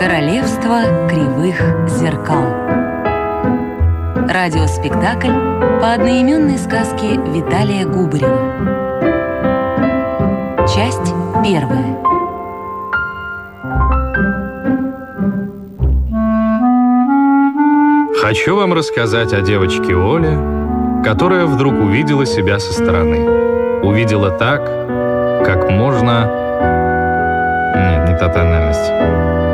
Королевство кривых зеркал. Радиоспектакль по одноименной сказке Виталия Губарева. Часть первая. Хочу вам рассказать о девочке Оле, которая вдруг увидела себя со стороны. Увидела так, как можно... Нет, не та тональность.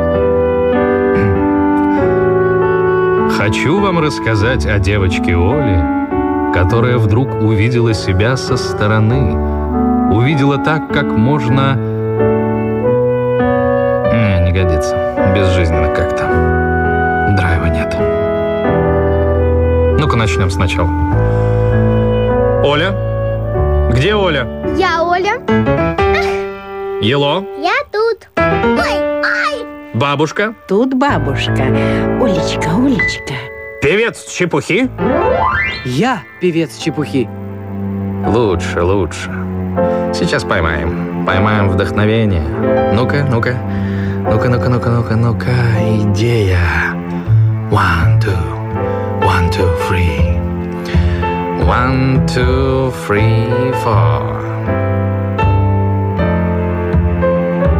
Хочу вам рассказать о девочке Оле, которая вдруг увидела себя со стороны. Увидела так, как можно... Не, не годится. Безжизненно как-то. Драйва нет. Ну-ка начнем сначала. Оля? Где Оля? Я Оля. Ело? Я! Бабушка? Тут бабушка. Улечка, Улечка. Певец чепухи? Я певец чепухи. Лучше, лучше. Сейчас поймаем. Поймаем вдохновение. Ну-ка, ну-ка. Ну-ка, ну-ка, ну-ка, ну-ка, ну-ка. Идея. One, two. One, two, three. One, two, three, four.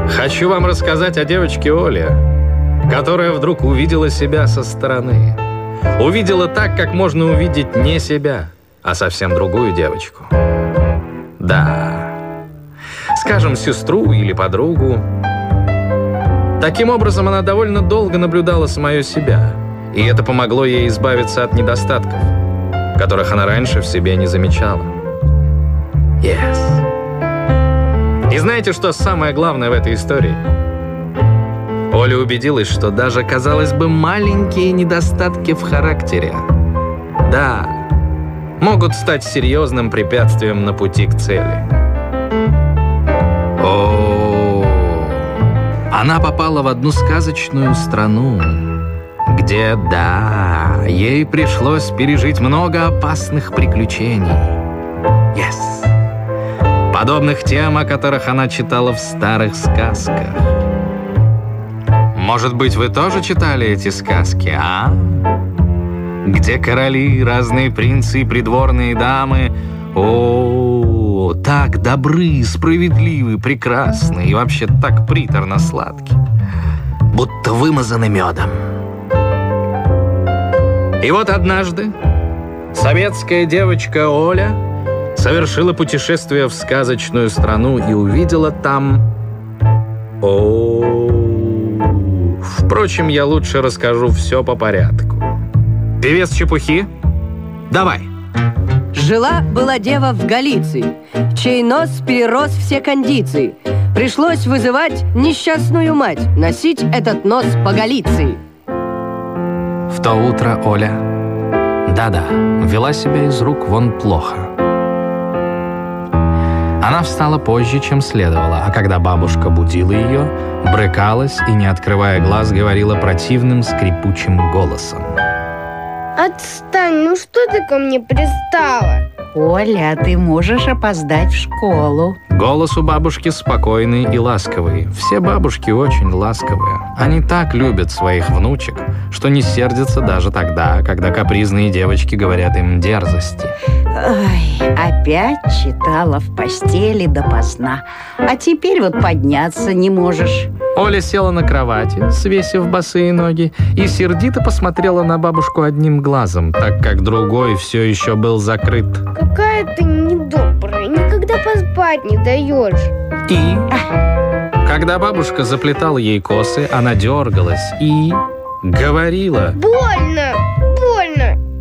Хочу вам рассказать о девочке Оле, которая вдруг увидела себя со стороны. Увидела так, как можно увидеть не себя, а совсем другую девочку. Да, скажем, сестру или подругу. Таким образом, она довольно долго наблюдала самое себя, и это помогло ей избавиться от недостатков, которых она раньше в себе не замечала. Yes. И знаете, что самое главное в этой истории? Оля убедилась, что даже, казалось бы, маленькие недостатки в характере, да, могут стать серьезным препятствием на пути к цели. О, она попала в одну сказочную страну, где, да, ей пришлось пережить много опасных приключений. Yes подобных тем, о которых она читала в старых сказках. Может быть, вы тоже читали эти сказки, а? Где короли, разные принцы и придворные дамы, о, так добры, справедливы, прекрасны и вообще так приторно сладки, будто вымазаны медом. И вот однажды советская девочка Оля совершила путешествие в сказочную страну и увидела там... О, Впрочем, я лучше расскажу все по порядку. Певец чепухи? Давай. Жила-была дева в Галиции, чей нос перерос все кондиции. Пришлось вызывать несчастную мать, носить этот нос по Галиции. В то утро Оля, да-да, вела себя из рук вон плохо. Она встала позже, чем следовало, а когда бабушка будила ее, брыкалась и, не открывая глаз, говорила противным скрипучим голосом. Отстань, ну что ты ко мне пристала? Оля, ты можешь опоздать в школу. Голос у бабушки спокойный и ласковый. Все бабушки очень ласковые. Они так любят своих внучек, что не сердятся даже тогда, когда капризные девочки говорят им дерзости. Ой, опять читала в постели допоздна. А теперь вот подняться не можешь. Оля села на кровати, свесив босые ноги, и сердито посмотрела на бабушку одним глазом, так как другой все еще был закрыт. Какая ты недобрая, никогда поспать не даешь. И, когда бабушка заплетала ей косы, она дергалась и говорила, Больно.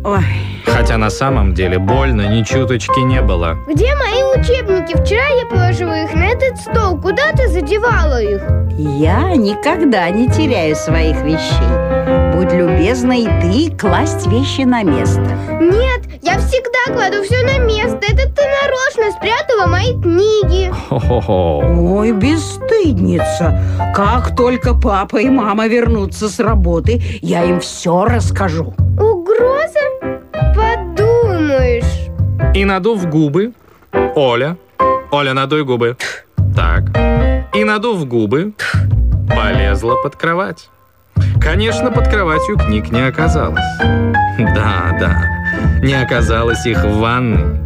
Ой, хотя на самом деле больно ни чуточки не было. Где мои учебники? Вчера я положила их на этот стол. Куда ты задевала их? я никогда не теряю своих вещей. Будь любезна и ты класть вещи на место. Нет, я всегда кладу все на место. Это ты нарочно спрятала мои книги. Хо-хо-хо. Ой, бесстыдница! Как только папа и мама вернутся с работы, я им все расскажу. Угроза? И надув губы, Оля, Оля, надуй губы. Так. И надув губы, полезла под кровать. Конечно, под кроватью книг не оказалось. Да, да, не оказалось их в ванной.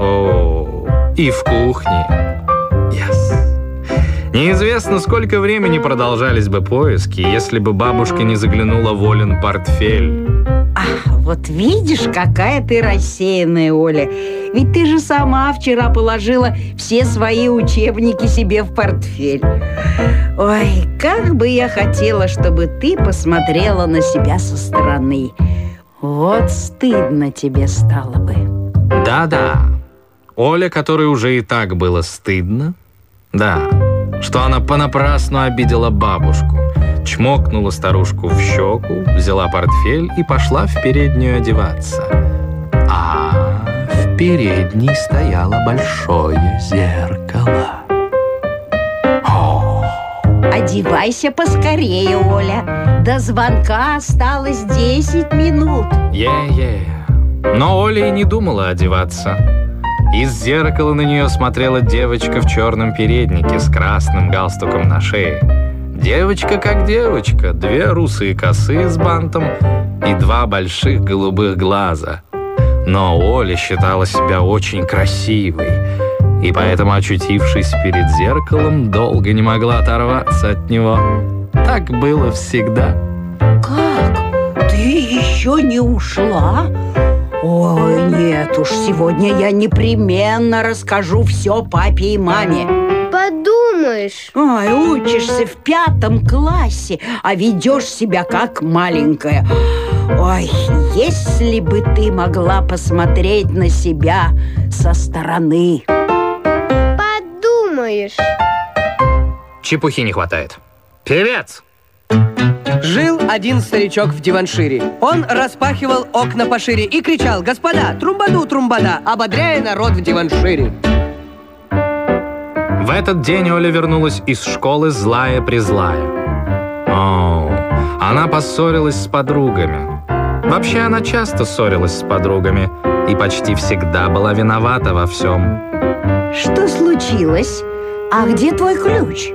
О, и в кухне. Yes. Неизвестно, сколько времени продолжались бы поиски, если бы бабушка не заглянула в Олен портфель. Вот видишь, какая ты рассеянная, Оля. Ведь ты же сама вчера положила все свои учебники себе в портфель. Ой, как бы я хотела, чтобы ты посмотрела на себя со стороны. Вот стыдно тебе стало бы. Да-да. Оля, которой уже и так было стыдно. Да, что она понапрасну обидела бабушку. Чмокнула старушку в щеку, взяла портфель и пошла в переднюю одеваться. А в передней стояло большое зеркало. Одевайся поскорее, Оля. До звонка осталось 10 минут. Е-е. Но Оля и не думала одеваться. Из зеркала на нее смотрела девочка в черном переднике с красным галстуком на шее. Девочка как девочка, две русые косы с бантом и два больших голубых глаза. Но Оля считала себя очень красивой, и поэтому, очутившись перед зеркалом, долго не могла оторваться от него. Так было всегда. Как? Ты еще не ушла? Ой, нет уж, сегодня я непременно расскажу все папе и маме. Подумаешь. Ой, учишься в пятом классе, а ведешь себя как маленькая. Ой, если бы ты могла посмотреть на себя со стороны. Подумаешь. Чепухи не хватает. Певец! Жил один старичок в диваншире. Он распахивал окна пошире и кричал «Господа, трумбаду, трумбада!», ободряя народ в диваншире. В этот день Оля вернулась из школы злая-призлая. О, она поссорилась с подругами. Вообще она часто ссорилась с подругами и почти всегда была виновата во всем. Что случилось? А где твой ключ?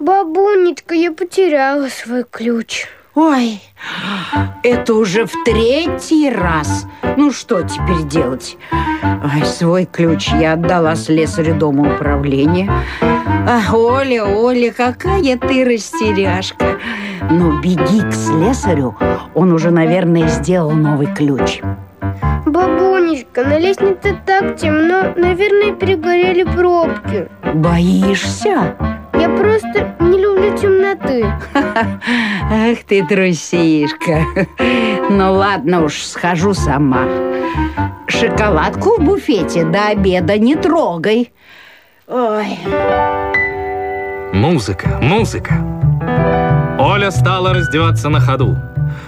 Бабунечка, я потеряла свой ключ. Ой, это уже в третий раз. Ну что теперь делать? Ой, свой ключ я отдала слесарю дома управления. А, Оля, Оля, какая ты растеряшка. Ну, беги к слесарю, он уже, наверное, сделал новый ключ. Бабунечка, на лестнице так темно, наверное, перегорели пробки. Боишься? Просто не люблю темноты. Ах ты трусишка. Ну ладно уж, схожу сама. Шоколадку в буфете до обеда не трогай. Ой. Музыка, музыка. Оля стала раздеваться на ходу.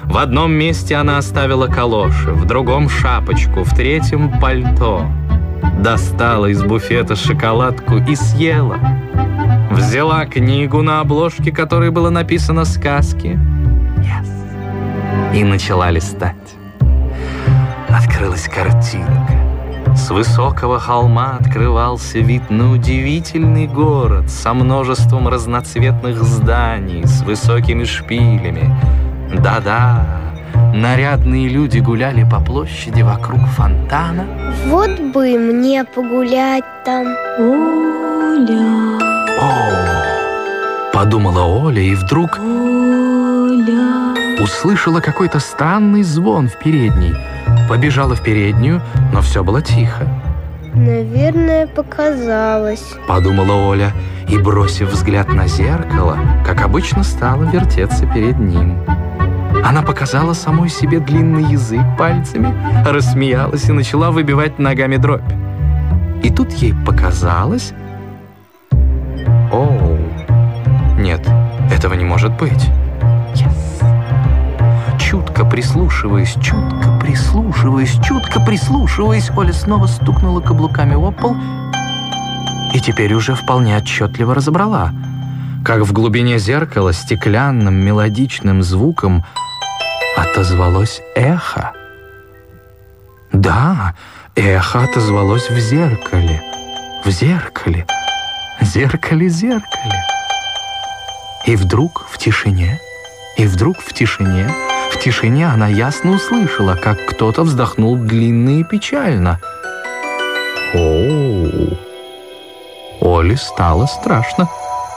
В одном месте она оставила калоши, в другом шапочку, в третьем пальто. Достала из буфета шоколадку и съела. Взяла книгу, на обложке которой было написано «Сказки». Yes. И начала листать. Открылась картинка. С высокого холма открывался вид на удивительный город со множеством разноцветных зданий, с высокими шпилями. Да-да, нарядные люди гуляли по площади вокруг фонтана. Вот бы мне погулять там. О, подумала Оля и вдруг Оля. услышала какой-то странный звон в передней. Побежала в переднюю, но все было тихо. Наверное, показалось. Подумала Оля и, бросив взгляд на зеркало, как обычно стала вертеться перед ним. Она показала самой себе длинный язык пальцами, рассмеялась и начала выбивать ногами дробь. И тут ей показалось... может быть. Чутко прислушиваясь, чутко прислушиваясь, чутко прислушиваясь, Оля снова стукнула каблуками об пол и теперь уже вполне отчетливо разобрала, как в глубине зеркала стеклянным мелодичным звуком отозвалось эхо. Да, эхо отозвалось в зеркале, в зеркале, зеркале, зеркале. И вдруг в тишине И вдруг в тишине, в тишине она ясно услышала, как кто-то вздохнул длинно и печально. О, Оле стало страшно.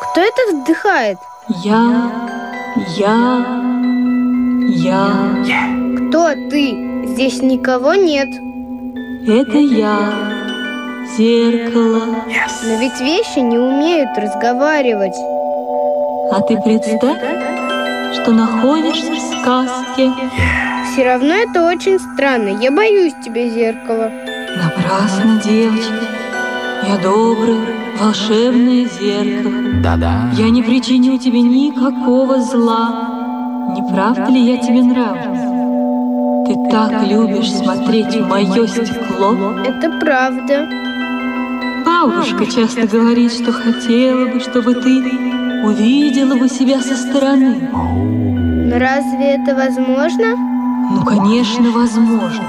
Кто это вздыхает? Я, я, я. Кто ты? Здесь никого нет. Это я, зеркало. Но ведь вещи не умеют разговаривать. А ты представь, что находишься в сказке. Все равно это очень странно. Я боюсь тебя, зеркало. Напрасно, девочка. Я доброе, волшебное зеркало. Да-да. Я не причиню тебе никакого зла. Не правда ли я тебе нравлюсь? Ты так любишь смотреть в мое стекло. Это правда. Бабушка часто говорит, что хотела бы, чтобы ты увидела бы себя со стороны. Но разве это возможно? Ну, конечно, возможно.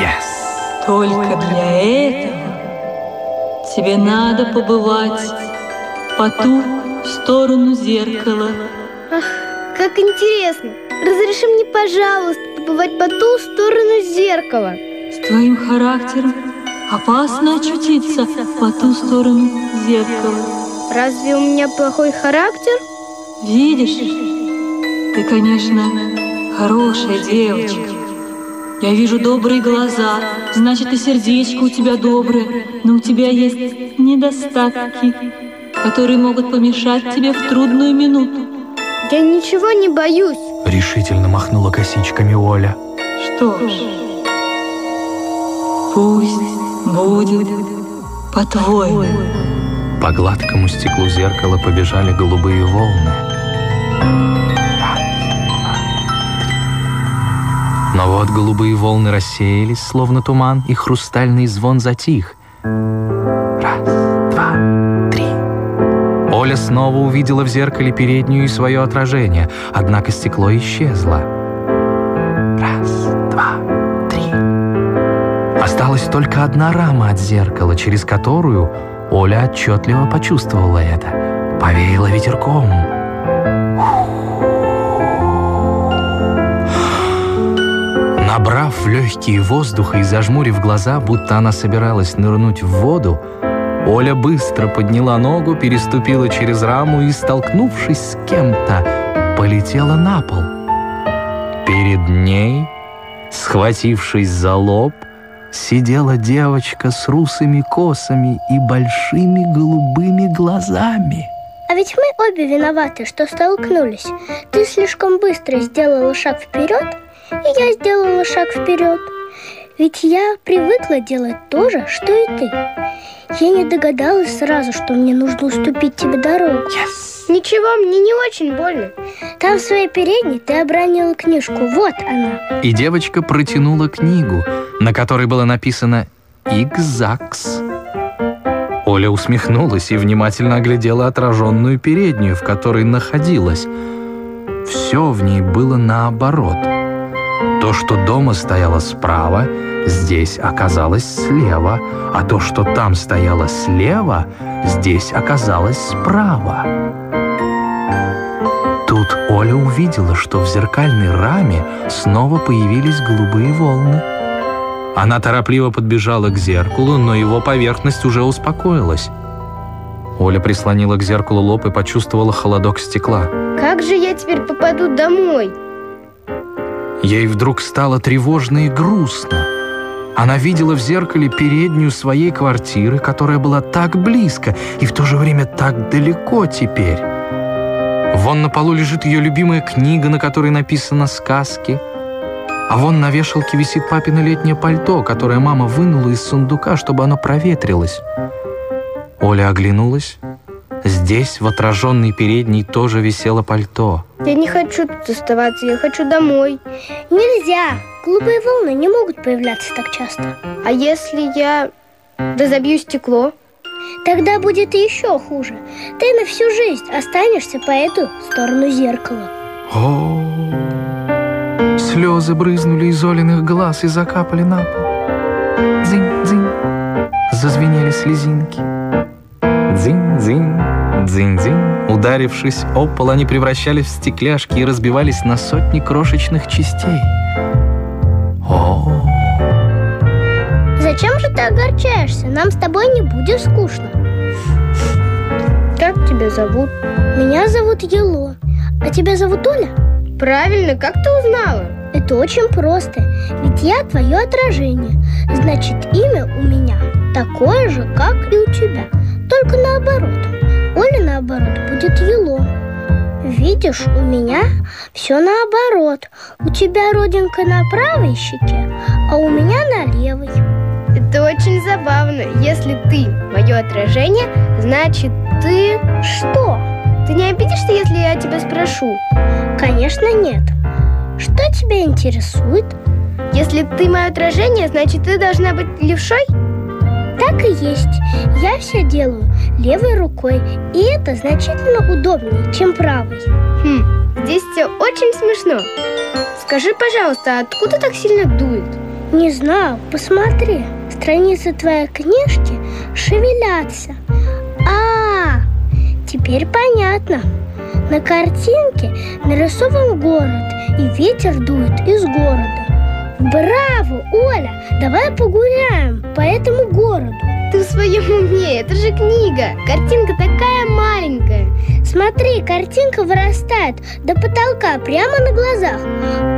Yes. Только для этого тебе надо побывать по ту сторону зеркала. Ах, как интересно. Разреши мне, пожалуйста, побывать по ту сторону зеркала. С твоим характером опасно очутиться по ту сторону зеркала. Разве у меня плохой характер? Видишь, ты, конечно, хорошая девочка. Я вижу добрые глаза, значит, и сердечко у тебя доброе, но у тебя есть недостатки, которые могут помешать тебе в трудную минуту. Я ничего не боюсь. Решительно махнула косичками Оля. Что ж, пусть будет по-твоему. По гладкому стеклу зеркала побежали голубые волны. Но вот голубые волны рассеялись, словно туман, и хрустальный звон затих. Раз, два, три. Оля снова увидела в зеркале переднюю и свое отражение, однако стекло исчезло. Раз, два, три. Осталась только одна рама от зеркала, через которую Оля отчетливо почувствовала это. Повеяло ветерком. Набрав легкие воздуха и зажмурив глаза, будто она собиралась нырнуть в воду, Оля быстро подняла ногу, переступила через раму и, столкнувшись с кем-то, полетела на пол. Перед ней, схватившись за лоб, сидела девочка с русыми косами и большими голубыми глазами. А ведь мы обе виноваты, что столкнулись. Ты слишком быстро сделала шаг вперед, и я сделала шаг вперед. Ведь я привыкла делать то же, что и ты. Я не догадалась сразу, что мне нужно уступить тебе дорогу. Yes. Ничего, мне не очень больно. Там в своей передней ты обронила книжку. Вот она. И девочка протянула книгу, на которой было написано «Игзакс». Оля усмехнулась и внимательно оглядела отраженную переднюю, в которой находилась. Все в ней было наоборот. То, что дома стояло справа, здесь оказалось слева, а то, что там стояло слева, здесь оказалось справа. Тут Оля увидела, что в зеркальной раме снова появились голубые волны. Она торопливо подбежала к зеркалу, но его поверхность уже успокоилась. Оля прислонила к зеркалу лоб и почувствовала холодок стекла. Как же я теперь попаду домой? Ей вдруг стало тревожно и грустно. Она видела в зеркале переднюю своей квартиры, которая была так близко и в то же время так далеко теперь. Вон на полу лежит ее любимая книга, на которой написано «Сказки». А вон на вешалке висит папино летнее пальто, которое мама вынула из сундука, чтобы оно проветрилось. Оля оглянулась. Здесь, в отраженной передней, тоже висело пальто. Я не хочу тут оставаться, я хочу домой. Нельзя. Голубые волны не могут появляться так часто. А если я разобью стекло? Тогда будет еще хуже. Ты на всю жизнь останешься по эту сторону зеркала. О, слезы брызнули из Олиных глаз и закапали на пол. Дзынь-дзынь, зазвенели слезинки. Дзынь-дзынь, дзынь-дзынь. Ударившись о пол, они превращались в стекляшки и разбивались на сотни крошечных частей. О, Зачем же ты огорчаешься? Нам с тобой не будет скучно. Как тебя зовут? Меня зовут Ело. А тебя зовут Оля? Правильно, как ты узнала? Это очень просто, ведь я твое отражение. Значит, имя у меня такое же, как и у тебя, только наоборот. Оля, наоборот, будет Ело. Видишь, у меня все наоборот. У тебя родинка на правой щеке, а у меня на левой. Это очень забавно. Если ты мое отражение, значит ты... Что? Ты не обидишься, если я тебя спрошу? Конечно, нет. Что тебя интересует? Если ты мое отражение, значит ты должна быть левшой? Так и есть. Я все делаю левой рукой, и это значительно удобнее, чем правой. Хм, здесь все очень смешно. Скажи, пожалуйста, откуда так сильно дует? Не знаю, посмотри. Страницы твоей книжки шевелятся. А, теперь понятно. На картинке нарисован город, и ветер дует из города. Браво, Оля! Давай погуляем по этому городу. Ты в своем уме, это же книга. Картинка такая маленькая. Смотри, картинка вырастает до потолка прямо на глазах.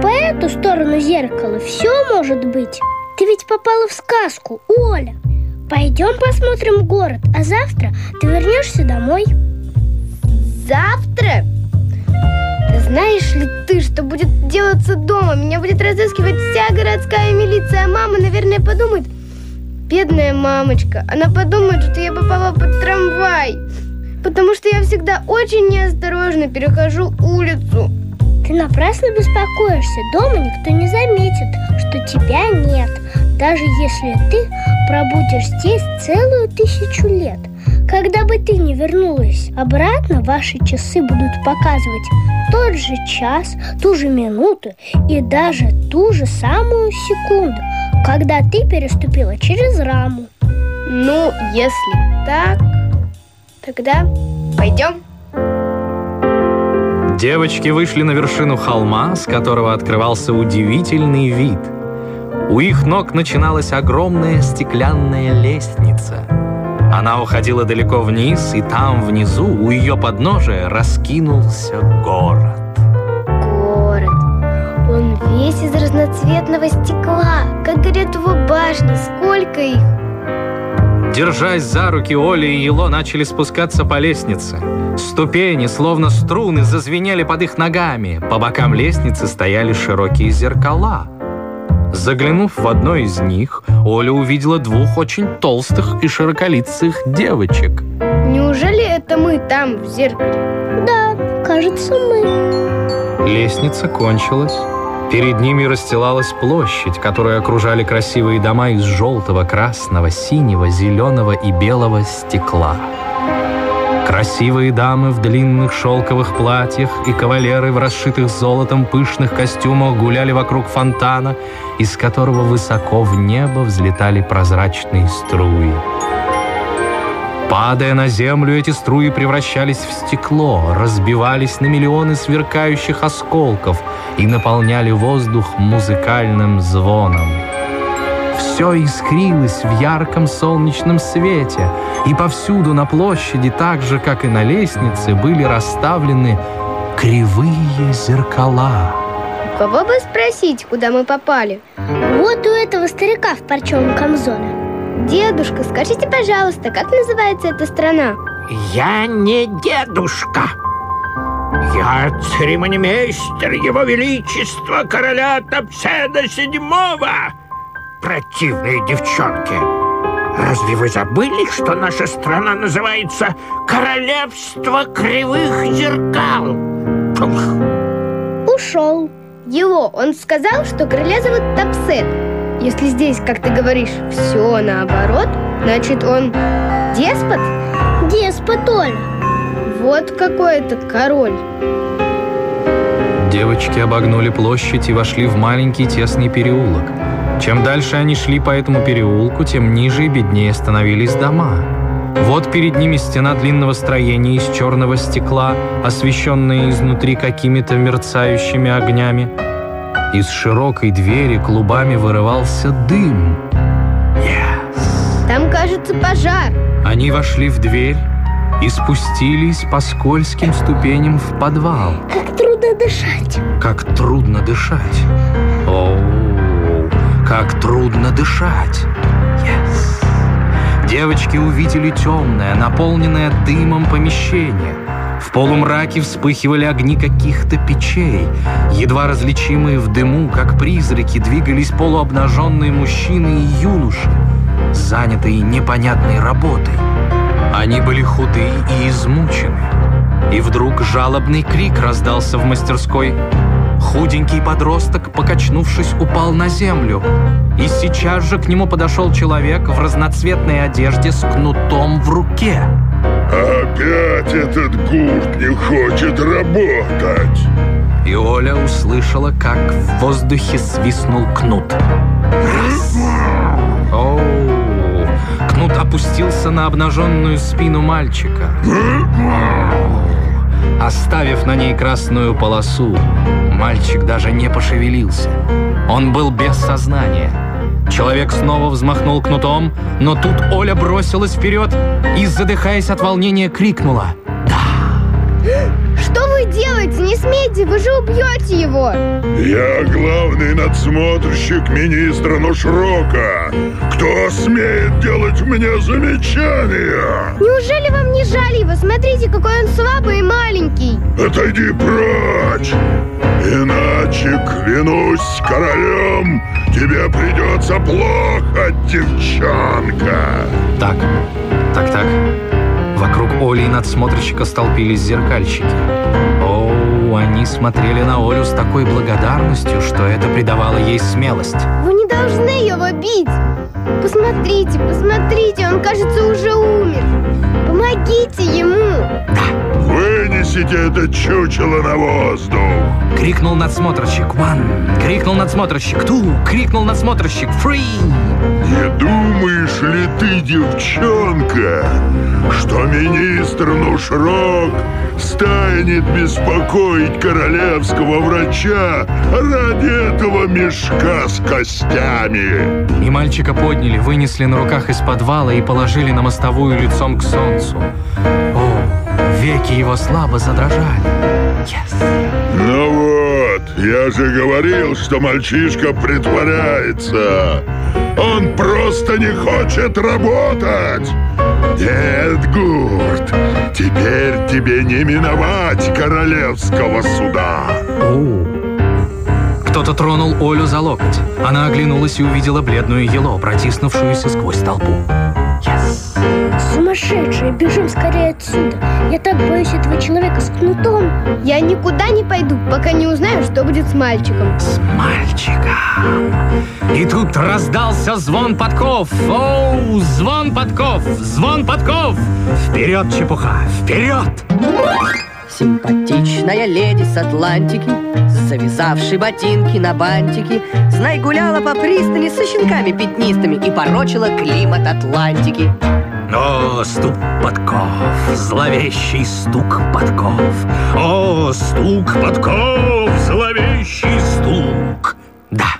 По эту сторону зеркала все может быть. Ты ведь попала в сказку, Оля. Пойдем посмотрим город, а завтра ты вернешься домой. Завтра? Знаешь ли ты, что будет делаться дома? Меня будет разыскивать вся городская милиция. Мама, наверное, подумает, бедная мамочка, она подумает, что я попала под трамвай. Потому что я всегда очень неосторожно перехожу улицу. Ты напрасно беспокоишься. Дома никто не заметит, что тебя нет. Даже если ты пробудешь здесь целую тысячу лет. Когда бы ты не вернулась обратно, ваши часы будут показывать тот же час, ту же минуту и даже ту же самую секунду, когда ты переступила через раму. Ну, если так, тогда пойдем. Девочки вышли на вершину холма, с которого открывался удивительный вид. У их ног начиналась огромная стеклянная лестница. Она уходила далеко вниз, и там внизу, у ее подножия, раскинулся город. Город. Он весь из разноцветного стекла, как горят его башни. Сколько их? Держась за руки, Оля и Ело начали спускаться по лестнице. Ступени, словно струны, зазвенели под их ногами. По бокам лестницы стояли широкие зеркала. Заглянув в одно из них, Оля увидела двух очень толстых и широколицых девочек. Неужели это мы там, в зеркале? Да, кажется, мы. Лестница кончилась. Перед ними расстилалась площадь, которую окружали красивые дома из желтого, красного, синего, зеленого и белого стекла. Красивые дамы в длинных шелковых платьях и кавалеры в расшитых золотом пышных костюмах гуляли вокруг фонтана, из которого высоко в небо взлетали прозрачные струи. Падая на землю, эти струи превращались в стекло, разбивались на миллионы сверкающих осколков и наполняли воздух музыкальным звоном. Все искрилось в ярком солнечном свете, и повсюду на площади, так же, как и на лестнице, были расставлены кривые зеркала. У кого бы спросить, куда мы попали? Вот у этого старика в парчевом камзоле. Дедушка, скажите, пожалуйста, как называется эта страна? Я не дедушка. Я церемонимейстер Его Величества короля Топседа Седьмого. Противные девчонки. Разве вы забыли, что наша страна называется Королевство Кривых Зеркал? Пух. Ушел. Его, он сказал, что короля зовут Топсет. Если здесь, как ты говоришь, все наоборот, значит он деспот? Деспот, Оля. Вот какой этот король. Девочки обогнули площадь и вошли в маленький тесный переулок. Чем дальше они шли по этому переулку, тем ниже и беднее становились дома. Вот перед ними стена длинного строения из черного стекла, освещенная изнутри какими-то мерцающими огнями. Из широкой двери клубами вырывался дым. Там, кажется, пожар. Они вошли в дверь и спустились по скользким ступеням в подвал. Как трудно дышать. Как трудно дышать. Как трудно дышать. Yes. Девочки увидели темное, наполненное дымом помещение. В полумраке вспыхивали огни каких-то печей. Едва различимые в дыму, как призраки, двигались полуобнаженные мужчины и юноши, занятые непонятной работой. Они были худы и измучены. И вдруг жалобный крик раздался в мастерской. Худенький подросток, покачнувшись, упал на землю. И сейчас же к нему подошел человек в разноцветной одежде с кнутом в руке. Опять этот гурт не хочет работать. И Оля услышала, как в воздухе свистнул кнут. Раз. Оу. Кнут опустился на обнаженную спину мальчика. Оставив на ней красную полосу, мальчик даже не пошевелился. Он был без сознания. Человек снова взмахнул кнутом, но тут Оля бросилась вперед и, задыхаясь от волнения, крикнула. Что вы делаете? Не смейте, вы же убьете его. Я главный надсмотрщик министра Нушрока. Кто смеет делать мне замечания? Неужели вам не жаль его? Смотрите, какой он слабый и маленький. Отойди прочь. Иначе, клянусь королем, тебе придется плохо, девчонка. Так, так, так. Вокруг Оли и надсмотрщика столпились зеркальщики. О, они смотрели на Олю с такой благодарностью, что это придавало ей смелость. Вы не должны его бить. Посмотрите, посмотрите, он, кажется, уже умер. Помогите ему. Вынесите это чучело на воздух. Крикнул надсмотрщик «One!» Крикнул надсмотрщик «Two!» Крикнул надсмотрщик «Free!» Ты, девчонка, что министр Нушрок станет беспокоить королевского врача ради этого мешка с костями? И мальчика подняли, вынесли на руках из подвала и положили на мостовую лицом к солнцу. О, веки его слабо задрожали. Yes. Ну вот, я же говорил, что мальчишка притворяется. Он просто не хочет работать. Нет, Гурт, теперь тебе не миновать королевского суда. О. Кто-то тронул Олю за локоть. Она оглянулась и увидела бледную Ело, протиснувшуюся сквозь толпу. Yes. Сумасшедшие, бежим скорее отсюда. Я так боюсь этого человека с кнутом. Я никуда не пойду, пока не узнаю, что будет с мальчиком. С мальчиком. И тут раздался звон подков. Оу, звон подков, звон подков. Вперед, чепуха, вперед! Симпатичная леди с Атлантики, завязавший ботинки на бантики, знай гуляла по пристани со щенками пятнистыми и порочила климат Атлантики. О, стук подков, зловещий стук подков. О, стук подков, зловещий стук. Да,